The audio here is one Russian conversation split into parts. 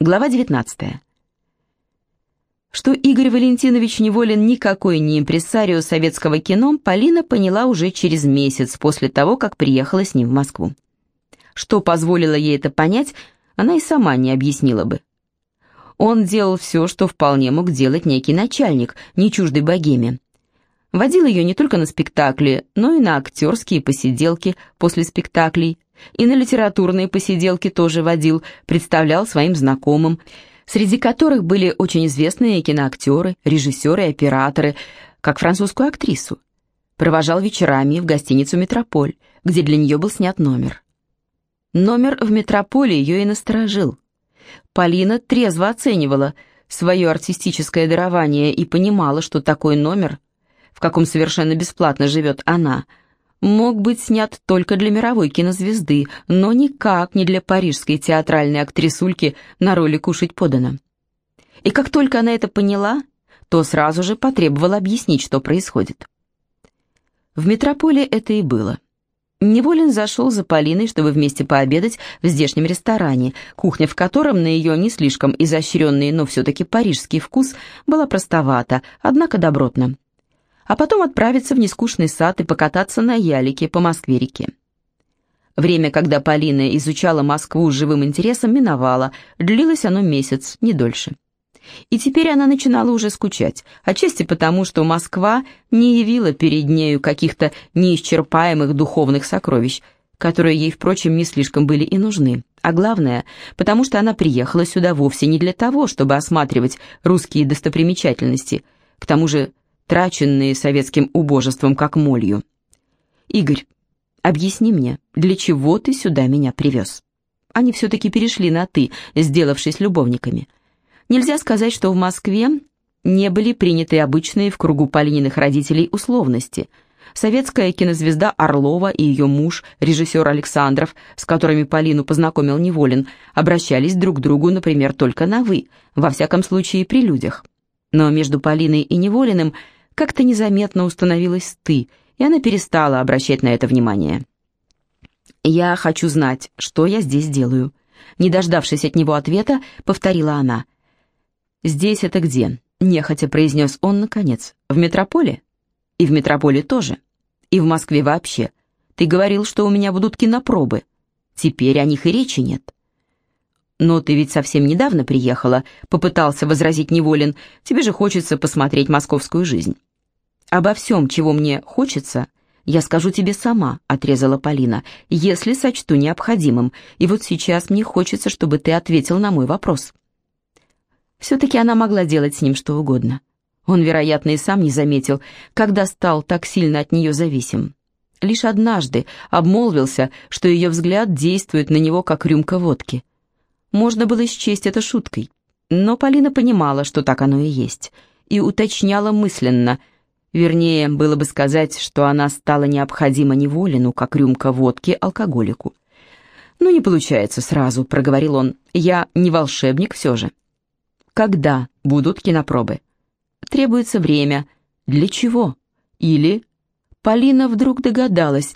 Глава 19. Что Игорь Валентинович неволен никакой не импресарио советского кино, Полина поняла уже через месяц после того, как приехала с ним в Москву. Что позволило ей это понять, она и сама не объяснила бы. Он делал все, что вполне мог делать некий начальник, не чуждый богеме. Водил ее не только на спектакли, но и на актерские посиделки после спектаклей, и на литературные посиделки тоже водил, представлял своим знакомым, среди которых были очень известные киноактеры, режиссеры операторы, как французскую актрису. Провожал вечерами в гостиницу «Метрополь», где для нее был снят номер. Номер в «Метрополе» ее и насторожил. Полина трезво оценивала свое артистическое дарование и понимала, что такой номер, в каком совершенно бесплатно живет она – мог быть снят только для мировой кинозвезды, но никак не для парижской театральной актрисульки на роли «Кушать подано». И как только она это поняла, то сразу же потребовала объяснить, что происходит. В метрополе это и было. Неволин зашел за Полиной, чтобы вместе пообедать в здешнем ресторане, кухня в котором на ее не слишком изощренный, но все-таки парижский вкус была простовата, однако добротна а потом отправиться в нескучный сад и покататься на ялике по Москве-реке. Время, когда Полина изучала Москву с живым интересом, миновало, длилось оно месяц, не дольше. И теперь она начинала уже скучать, отчасти потому, что Москва не явила перед нею каких-то неисчерпаемых духовных сокровищ, которые ей, впрочем, не слишком были и нужны. А главное, потому что она приехала сюда вовсе не для того, чтобы осматривать русские достопримечательности, к тому же траченные советским убожеством как молью. «Игорь, объясни мне, для чего ты сюда меня привез?» Они все-таки перешли на «ты», сделавшись любовниками. Нельзя сказать, что в Москве не были приняты обычные в кругу Полининых родителей условности. Советская кинозвезда Орлова и ее муж, режиссер Александров, с которыми Полину познакомил Неволин, обращались друг к другу, например, только на «вы», во всяком случае при людях. Но между Полиной и Неволиным – как-то незаметно установилась «ты», и она перестала обращать на это внимание. «Я хочу знать, что я здесь делаю», — не дождавшись от него ответа, повторила она. «Здесь это где?» — нехотя произнес он наконец. «В метрополе?» «И в метрополе тоже. И в Москве вообще. Ты говорил, что у меня будут кинопробы. Теперь о них и речи нет». «Но ты ведь совсем недавно приехала», — попытался возразить Неволин. «Тебе же хочется посмотреть московскую жизнь». «Обо всем, чего мне хочется, я скажу тебе сама», — отрезала Полина, «если сочту необходимым, и вот сейчас мне хочется, чтобы ты ответил на мой вопрос». Все-таки она могла делать с ним что угодно. Он, вероятно, и сам не заметил, когда стал так сильно от нее зависим. Лишь однажды обмолвился, что ее взгляд действует на него, как рюмка водки. Можно было счесть это шуткой, но Полина понимала, что так оно и есть, и уточняла мысленно — Вернее, было бы сказать, что она стала необходима неволину, как рюмка водки алкоголику. «Ну, не получается сразу», — проговорил он. «Я не волшебник все же». «Когда будут кинопробы?» «Требуется время. Для чего?» «Или...» Полина вдруг догадалась.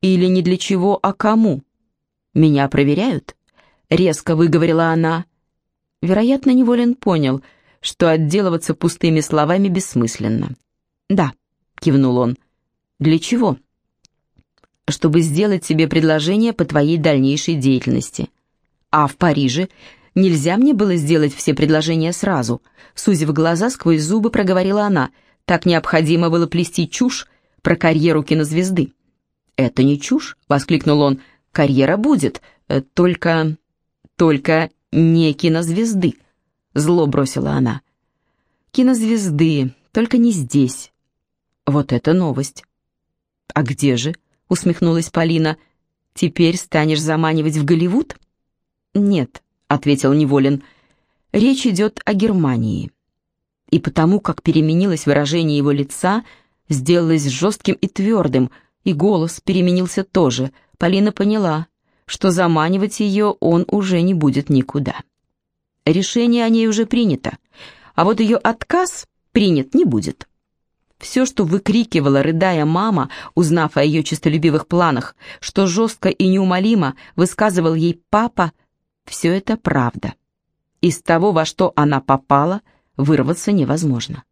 «Или не для чего, а кому?» «Меня проверяют?» Резко выговорила она. Вероятно, Неволин понял, что отделываться пустыми словами бессмысленно. «Да», — кивнул он. «Для чего?» «Чтобы сделать себе предложение по твоей дальнейшей деятельности. А в Париже нельзя мне было сделать все предложения сразу?» Сузив глаза, сквозь зубы проговорила она. «Так необходимо было плести чушь про карьеру кинозвезды». «Это не чушь», — воскликнул он. «Карьера будет, э, только... только не кинозвезды», — зло бросила она. «Кинозвезды, только не здесь, вот это новость. А где же? усмехнулась Полина. Теперь станешь заманивать в Голливуд? Нет, ответил Неволин. Речь идет о Германии. И потому, как переменилось выражение его лица, сделалось жестким и твердым, и голос переменился тоже. Полина поняла, что заманивать ее он уже не будет никуда. Решение о ней уже принято, а вот ее отказ принят не будет. Все, что выкрикивала, рыдая мама, узнав о ее честолюбивых планах, что жестко и неумолимо высказывал ей папа, все это правда. Из того, во что она попала, вырваться невозможно.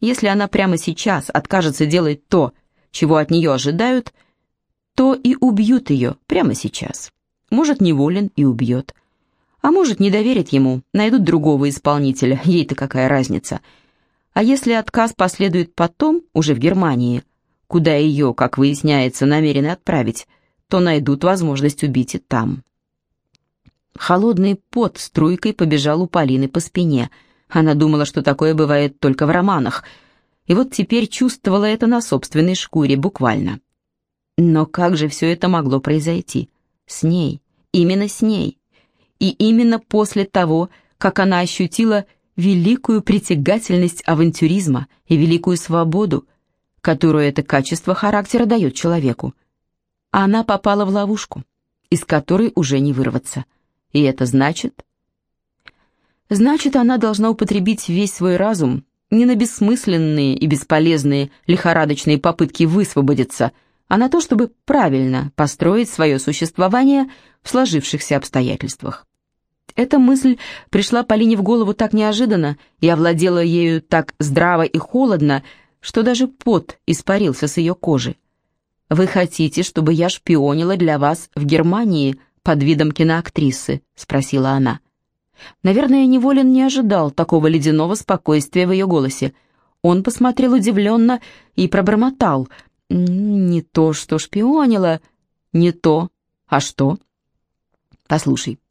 Если она прямо сейчас откажется делать то, чего от нее ожидают, то и убьют ее прямо сейчас. Может, неволен и убьет. А может, не доверят ему, найдут другого исполнителя, ей-то какая разница. А если отказ последует потом, уже в Германии, куда ее, как выясняется, намерены отправить, то найдут возможность убить и там. Холодный пот струйкой побежал у Полины по спине. Она думала, что такое бывает только в романах. И вот теперь чувствовала это на собственной шкуре, буквально. Но как же все это могло произойти? С ней, именно с ней. И именно после того, как она ощутила великую притягательность авантюризма и великую свободу, которую это качество характера дает человеку. Она попала в ловушку, из которой уже не вырваться. И это значит... Значит, она должна употребить весь свой разум не на бессмысленные и бесполезные лихорадочные попытки высвободиться, а на то, чтобы правильно построить свое существование в сложившихся обстоятельствах. Эта мысль пришла Полине в голову так неожиданно и овладела ею так здраво и холодно, что даже пот испарился с ее кожи. «Вы хотите, чтобы я шпионила для вас в Германии под видом киноактрисы?» — спросила она. Наверное, Неволин не ожидал такого ледяного спокойствия в ее голосе. Он посмотрел удивленно и пробормотал. «Не то, что шпионила, не то. А что?» «Послушай», —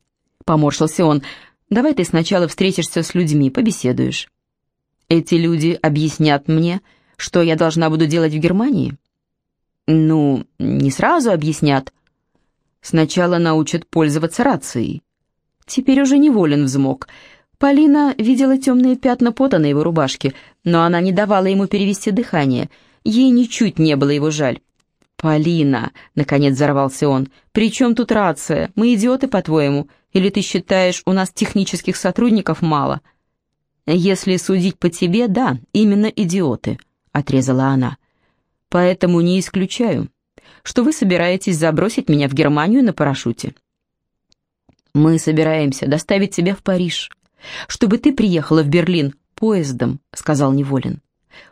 поморщился он, — «давай ты сначала встретишься с людьми, побеседуешь. Эти люди объяснят мне, что я должна буду делать в Германии?» «Ну, не сразу объяснят. Сначала научат пользоваться рацией. Теперь уже неволен взмок. Полина видела темные пятна пота на его рубашке, но она не давала ему перевести дыхание. Ей ничуть не было его жаль. «Полина!» — наконец взорвался он. «При чем тут рация? Мы идиоты, по-твоему? Или ты считаешь, у нас технических сотрудников мало?» «Если судить по тебе, да, именно идиоты», — отрезала она. «Поэтому не исключаю, что вы собираетесь забросить меня в Германию на парашюте. Мы собираемся доставить тебя в Париж, чтобы ты приехала в Берлин поездом», — сказал Неволин.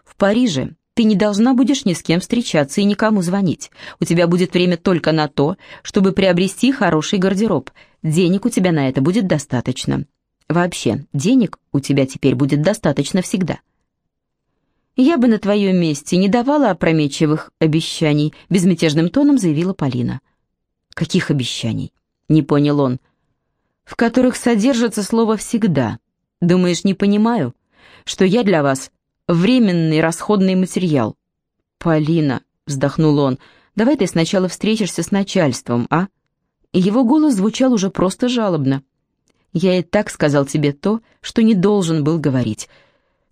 «В Париже ты не должна будешь ни с кем встречаться и никому звонить. У тебя будет время только на то, чтобы приобрести хороший гардероб. Денег у тебя на это будет достаточно. Вообще, денег у тебя теперь будет достаточно всегда». «Я бы на твоем месте не давала опрометчивых обещаний», — безмятежным тоном заявила Полина. «Каких обещаний?» — не понял он в которых содержится слово «всегда». Думаешь, не понимаю, что я для вас временный расходный материал? Полина, вздохнул он, давай ты сначала встретишься с начальством, а? Его голос звучал уже просто жалобно. Я и так сказал тебе то, что не должен был говорить.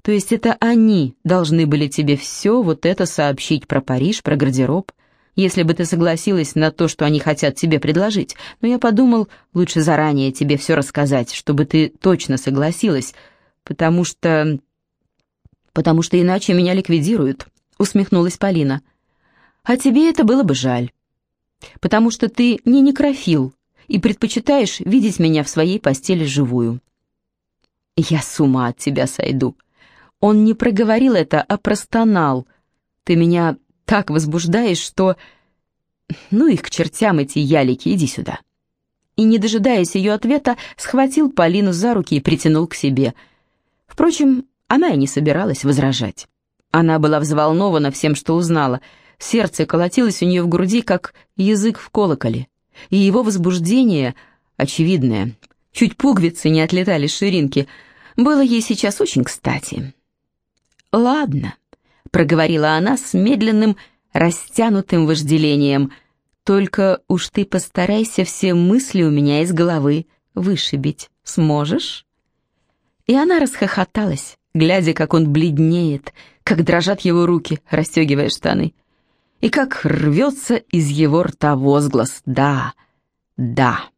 То есть это они должны были тебе все вот это сообщить про Париж, про гардероб, если бы ты согласилась на то, что они хотят тебе предложить. Но я подумал, лучше заранее тебе все рассказать, чтобы ты точно согласилась, потому что... потому что иначе меня ликвидируют», — усмехнулась Полина. «А тебе это было бы жаль, потому что ты не некрофил и предпочитаешь видеть меня в своей постели живую». «Я с ума от тебя сойду». Он не проговорил это, а простонал. «Ты меня так возбуждаешь, что... Ну их к чертям эти ялики, иди сюда». И, не дожидаясь ее ответа, схватил Полину за руки и притянул к себе. Впрочем, она и не собиралась возражать. Она была взволнована всем, что узнала. Сердце колотилось у нее в груди, как язык в колоколе. И его возбуждение, очевидное, чуть пуговицы не отлетали с ширинки, было ей сейчас очень кстати. «Ладно», проговорила она с медленным, растянутым вожделением. «Только уж ты постарайся все мысли у меня из головы вышибить. Сможешь?» И она расхохоталась, глядя, как он бледнеет, как дрожат его руки, расстегивая штаны, и как рвется из его рта возглас «Да, да».